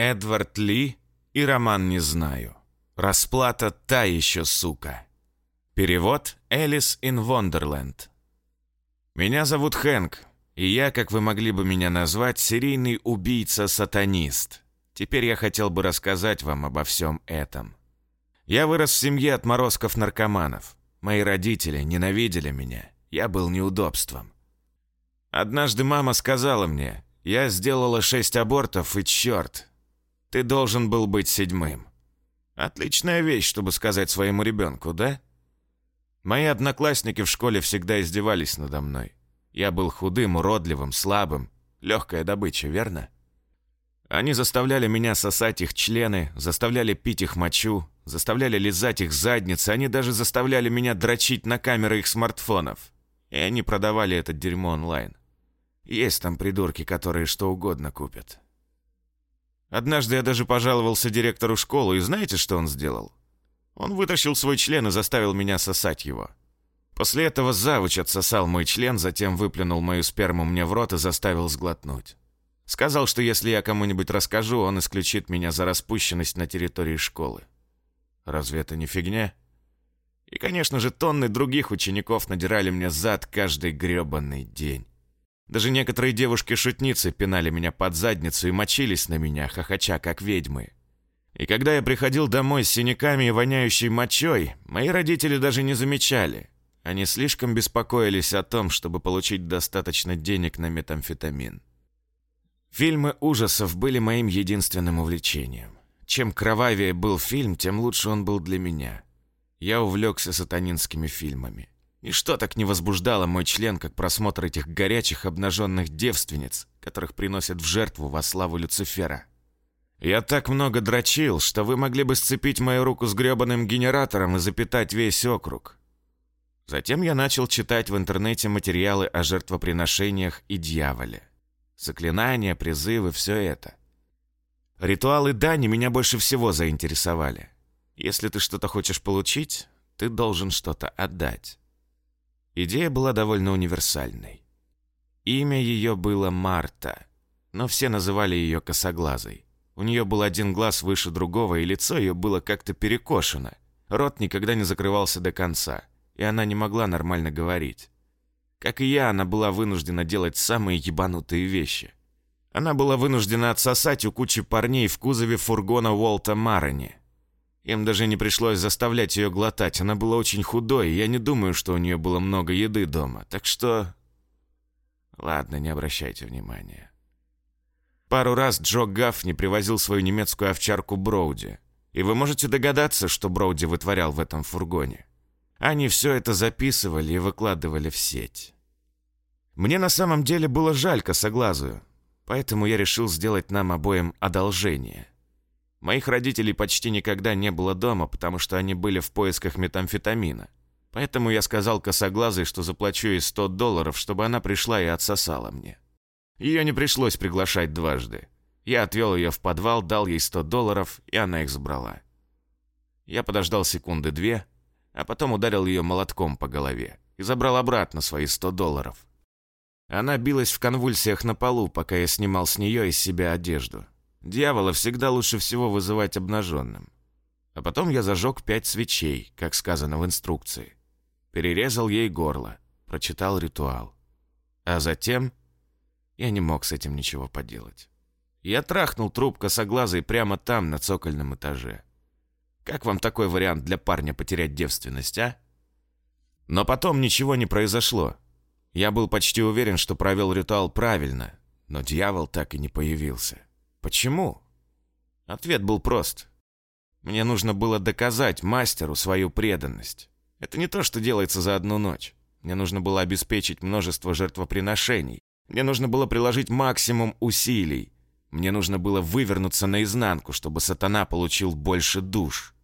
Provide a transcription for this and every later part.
Эдвард Ли и роман «Не знаю». Расплата та еще сука. Перевод Элис ин Вондерленд. Меня зовут Хэнк, и я, как вы могли бы меня назвать, серийный убийца-сатанист. Теперь я хотел бы рассказать вам обо всем этом. Я вырос в семье отморозков-наркоманов. Мои родители ненавидели меня. Я был неудобством. Однажды мама сказала мне, я сделала шесть абортов, и черт, ты должен был быть седьмым. Отличная вещь, чтобы сказать своему ребенку, да? Мои одноклассники в школе всегда издевались надо мной. Я был худым, уродливым, слабым. Легкая добыча, верно? Они заставляли меня сосать их члены, заставляли пить их мочу, заставляли лизать их задницы, они даже заставляли меня дрочить на камеры их смартфонов. И они продавали это дерьмо онлайн. Есть там придурки, которые что угодно купят. Однажды я даже пожаловался директору школы, и знаете, что он сделал? Он вытащил свой член и заставил меня сосать его. После этого завуч отсосал мой член, затем выплюнул мою сперму мне в рот и заставил сглотнуть. Сказал, что если я кому-нибудь расскажу, он исключит меня за распущенность на территории школы. Разве это не фигня? И, конечно же, тонны других учеников надирали мне зад каждый грёбаный день. Даже некоторые девушки-шутницы пинали меня под задницу и мочились на меня, хохоча, как ведьмы. И когда я приходил домой с синяками и воняющей мочой, мои родители даже не замечали. Они слишком беспокоились о том, чтобы получить достаточно денег на метамфетамин. Фильмы ужасов были моим единственным увлечением. Чем кровавее был фильм, тем лучше он был для меня. Я увлекся сатанинскими фильмами. Ничто так не возбуждало мой член, как просмотр этих горячих обнаженных девственниц, которых приносят в жертву во славу Люцифера. Я так много дрочил, что вы могли бы сцепить мою руку с гребаным генератором и запитать весь округ. Затем я начал читать в интернете материалы о жертвоприношениях и дьяволе. Заклинания, призывы, все это. Ритуалы Дани меня больше всего заинтересовали. Если ты что-то хочешь получить, ты должен что-то отдать. Идея была довольно универсальной. Имя ее было Марта, но все называли ее косоглазой. У нее был один глаз выше другого, и лицо ее было как-то перекошено. Рот никогда не закрывался до конца, и она не могла нормально говорить. Как и я, она была вынуждена делать самые ебанутые вещи. Она была вынуждена отсосать у кучи парней в кузове фургона Уолта Марони. Им даже не пришлось заставлять ее глотать. Она была очень худой, и я не думаю, что у нее было много еды дома. Так что... Ладно, не обращайте внимания. Пару раз Джо Гаффни привозил свою немецкую овчарку Броуди. И вы можете догадаться, что Броуди вытворял в этом фургоне. Они все это записывали и выкладывали в сеть. Мне на самом деле было жаль косоглазую, поэтому я решил сделать нам обоим одолжение. Моих родителей почти никогда не было дома, потому что они были в поисках метамфетамина. Поэтому я сказал косоглазой, что заплачу ей 100 долларов, чтобы она пришла и отсосала мне. Ее не пришлось приглашать дважды. Я отвел ее в подвал, дал ей 100 долларов, и она их забрала. Я подождал секунды две, а потом ударил ее молотком по голове и забрал обратно свои 100 долларов. Она билась в конвульсиях на полу, пока я снимал с нее из себя одежду. Дьявола всегда лучше всего вызывать обнаженным. А потом я зажег пять свечей, как сказано в инструкции. Перерезал ей горло, прочитал ритуал. А затем я не мог с этим ничего поделать. Я трахнул труп косоглазой прямо там, на цокольном этаже. Как вам такой вариант для парня потерять девственность, а? Но потом ничего не произошло. Я был почти уверен, что провел ритуал правильно, но дьявол так и не появился. Почему? Ответ был прост. Мне нужно было доказать мастеру свою преданность. Это не то, что делается за одну ночь. Мне нужно было обеспечить множество жертвоприношений. Мне нужно было приложить максимум усилий. Мне нужно было вывернуться наизнанку, чтобы сатана получил больше душ.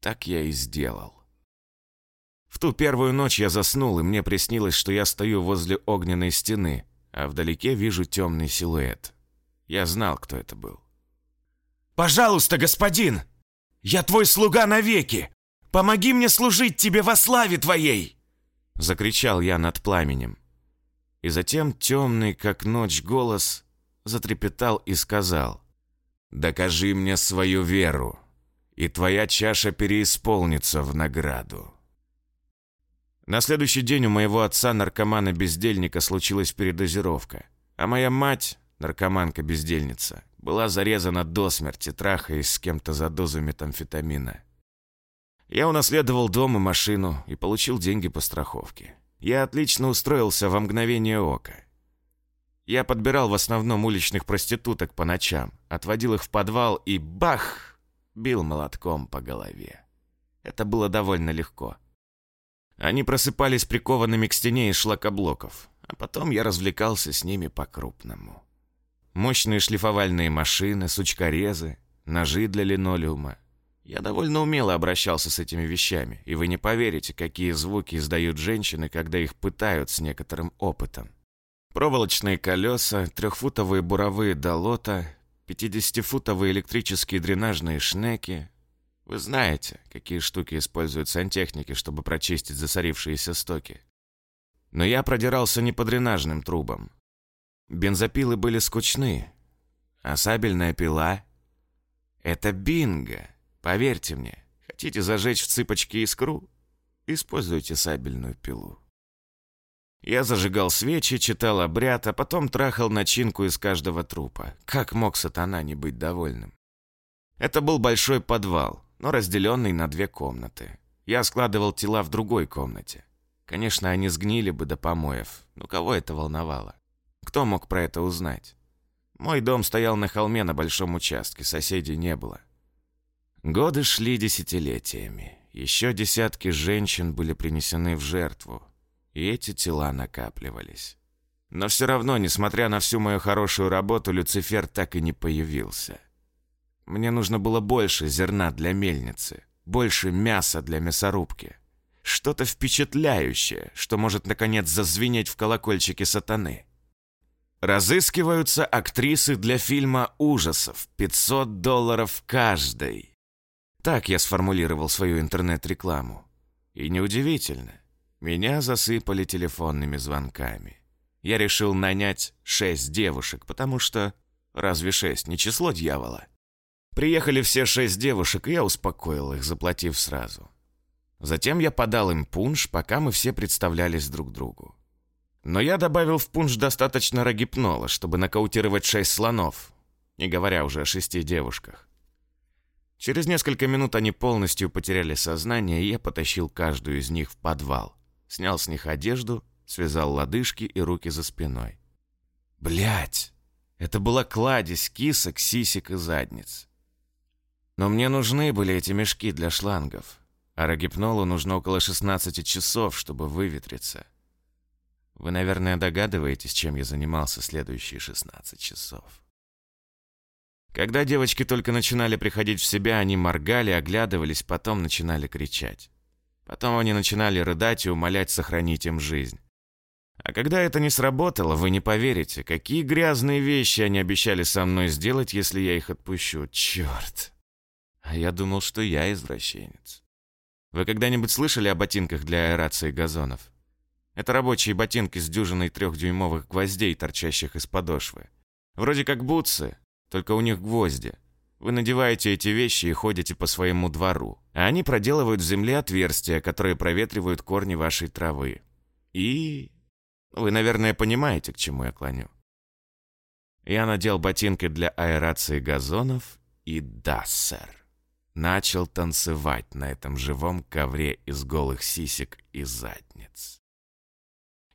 Так я и сделал. В ту первую ночь я заснул, и мне приснилось, что я стою возле огненной стены, а вдалеке вижу темный силуэт. Я знал, кто это был. «Пожалуйста, господин! Я твой слуга навеки! Помоги мне служить тебе во славе твоей!» Закричал я над пламенем. И затем темный, как ночь, голос затрепетал и сказал. Докажи мне свою веру, и твоя чаша переисполнится в награду. На следующий день у моего отца, наркомана-бездельника, случилась передозировка, а моя мать, наркоманка-бездельница, была зарезана до смерти, трахаясь с кем-то за дозу метамфетамина. Я унаследовал дом и машину и получил деньги по страховке. Я отлично устроился во мгновение ока. Я подбирал в основном уличных проституток по ночам, отводил их в подвал и бах! Бил молотком по голове. Это было довольно легко. Они просыпались прикованными к стене из шлакоблоков, а потом я развлекался с ними по-крупному. Мощные шлифовальные машины, сучкорезы, ножи для линолеума. Я довольно умело обращался с этими вещами, и вы не поверите, какие звуки издают женщины, когда их пытают с некоторым опытом. Проволочные колеса, трехфутовые буровые долота, 50-футовые электрические дренажные шнеки. Вы знаете, какие штуки используют сантехники, чтобы прочистить засорившиеся стоки. Но я продирался не по дренажным трубам. Бензопилы были скучны, а сабельная пила — это бинго. Поверьте мне, хотите зажечь в цыпочки искру? Используйте сабельную пилу. Я зажигал свечи, читал обряд, а потом трахал начинку из каждого трупа. Как мог сатана не быть довольным? Это был большой подвал, но разделенный на две комнаты. Я складывал тела в другой комнате. Конечно, они сгнили бы до помоев, но кого это волновало? Кто мог про это узнать? Мой дом стоял на холме на большом участке, соседей не было. Годы шли десятилетиями. Еще десятки женщин были принесены в жертву, и эти тела накапливались. Но все равно, несмотря на всю мою хорошую работу, Люцифер так и не появился. Мне нужно было больше зерна для мельницы, больше мяса для мясорубки. Что-то впечатляющее, что может, наконец, зазвенеть в колокольчике сатаны. Разыскиваются актрисы для фильма ужасов. 500 долларов каждой. Так я сформулировал свою интернет-рекламу. И неудивительно. Меня засыпали телефонными звонками. Я решил нанять шесть девушек, потому что... Разве шесть не число дьявола? Приехали все шесть девушек, и я успокоил их, заплатив сразу. Затем я подал им пунш, пока мы все представлялись друг другу. Но я добавил в пунш достаточно рогипнола, чтобы нокаутировать шесть слонов, не говоря уже о шести девушках. Через несколько минут они полностью потеряли сознание, и я потащил каждую из них в подвал снял с них одежду, связал лодыжки и руки за спиной. Блять, это была кладезь кисок, сисек и задниц. Но мне нужны были эти мешки для шлангов, а рогипнолу нужно около 16 часов, чтобы выветриться. Вы, наверное, догадываетесь, чем я занимался следующие 16 часов. Когда девочки только начинали приходить в себя, они моргали, оглядывались, потом начинали кричать. Потом они начинали рыдать и умолять сохранить им жизнь. А когда это не сработало, вы не поверите, какие грязные вещи они обещали со мной сделать, если я их отпущу. Черт. А я думал, что я извращенец. Вы когда-нибудь слышали о ботинках для аэрации газонов? Это рабочие ботинки с дюжиной трехдюймовых гвоздей, торчащих из подошвы. Вроде как бутсы, только у них гвозди. Вы надеваете эти вещи и ходите по своему двору, а они проделывают в земле отверстия, которые проветривают корни вашей травы. И... Вы, наверное, понимаете, к чему я клоню. Я надел ботинки для аэрации газонов и да, сэр. Начал танцевать на этом живом ковре из голых сисек и задниц.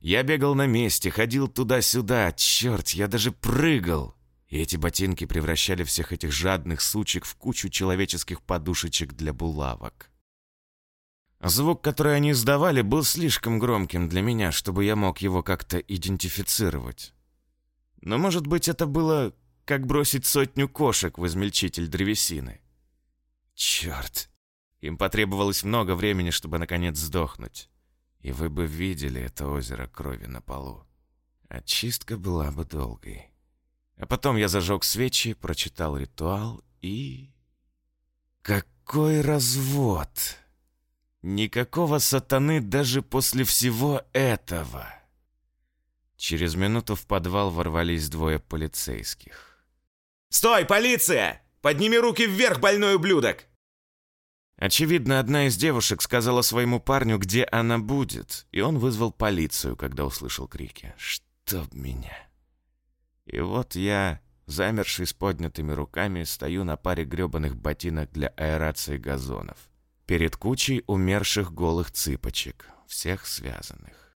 Я бегал на месте, ходил туда-сюда, черт, я даже прыгал. И эти ботинки превращали всех этих жадных сучек в кучу человеческих подушечек для булавок. Звук, который они издавали, был слишком громким для меня, чтобы я мог его как-то идентифицировать. Но, может быть, это было как бросить сотню кошек в измельчитель древесины. Черт! Им потребовалось много времени, чтобы наконец сдохнуть. И вы бы видели это озеро крови на полу. Очистка была бы долгой. А потом я зажег свечи, прочитал ритуал и... Какой развод! Никакого сатаны даже после всего этого! Через минуту в подвал ворвались двое полицейских. «Стой, полиция! Подними руки вверх, больной ублюдок!» Очевидно, одна из девушек сказала своему парню, где она будет, и он вызвал полицию, когда услышал крики. «Чтоб меня!» И вот я, замерший с поднятыми руками, стою на паре грёбаных ботинок для аэрации газонов, перед кучей умерших голых цыпочек, всех связанных.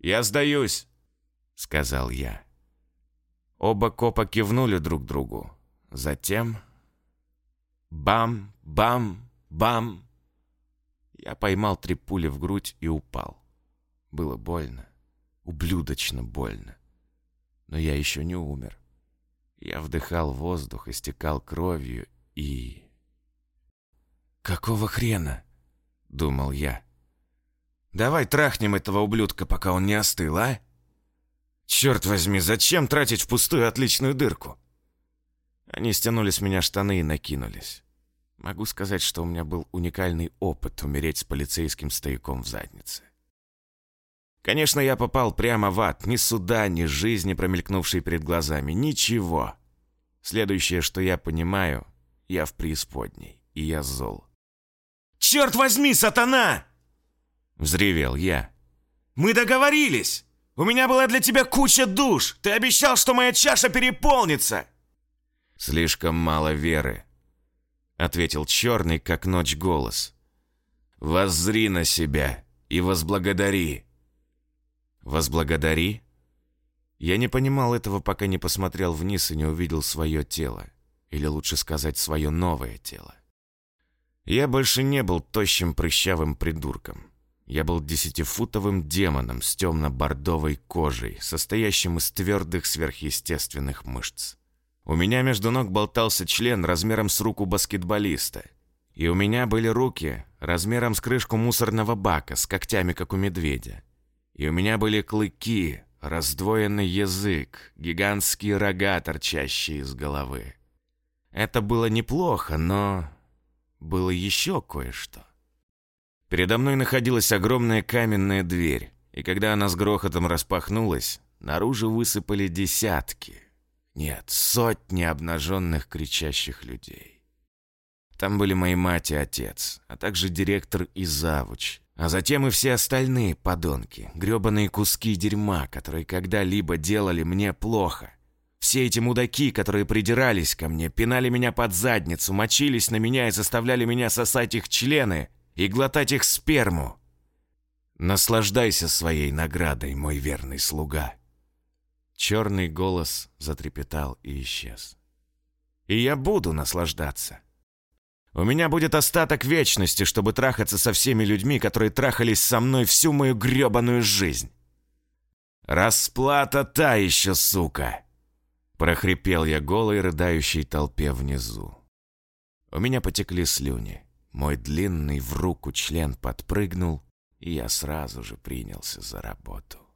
«Я сдаюсь!» — сказал я. Оба копа кивнули друг другу. Затем... Бам, бам, бам! Я поймал три пули в грудь и упал. Было больно. Ублюдочно больно. Но я еще не умер. Я вдыхал воздух, истекал кровью и... «Какого хрена?» — думал я. «Давай трахнем этого ублюдка, пока он не остыл, а?» Черт возьми, зачем тратить впустую отличную дырку? Они стянули с меня штаны и накинулись. Могу сказать, что у меня был уникальный опыт умереть с полицейским стояком в заднице. Конечно, я попал прямо в ад. Ни суда, ни жизни, промелькнувшей перед глазами. Ничего. Следующее, что я понимаю, я в преисподней, и я зол. «Черт возьми, сатана!» Взревел я. «Мы договорились! У меня была для тебя куча душ! Ты обещал, что моя чаша переполнится!» «Слишком мало веры», — ответил черный, как ночь, голос. «Воззри на себя и возблагодари». «Возблагодари?» Я не понимал этого, пока не посмотрел вниз и не увидел свое тело. Или лучше сказать, свое новое тело. Я больше не был тощим прыщавым придурком. Я был десятифутовым демоном с темно-бордовой кожей, состоящим из твердых сверхъестественных мышц. У меня между ног болтался член размером с руку баскетболиста. И у меня были руки размером с крышку мусорного бака, с когтями, как у медведя. И у меня были клыки, раздвоенный язык, гигантские рога, торчащие из головы. Это было неплохо, но было еще кое-что. Передо мной находилась огромная каменная дверь, и когда она с грохотом распахнулась, наружу высыпали десятки, нет, сотни обнаженных кричащих людей. Там были мои мать и отец, а также директор и завуч, а затем и все остальные подонки, гребаные куски дерьма, которые когда-либо делали мне плохо. Все эти мудаки, которые придирались ко мне, пинали меня под задницу, мочились на меня и заставляли меня сосать их члены, и глотать их сперму. Наслаждайся своей наградой, мой верный слуга. Черный голос затрепетал и исчез. И я буду наслаждаться. У меня будет остаток вечности, чтобы трахаться со всеми людьми, которые трахались со мной всю мою гребаную жизнь. Расплата та еще, сука! Прохрипел я голой рыдающей толпе внизу. У меня потекли слюни. Мой длинный в руку член подпрыгнул, и я сразу же принялся за работу.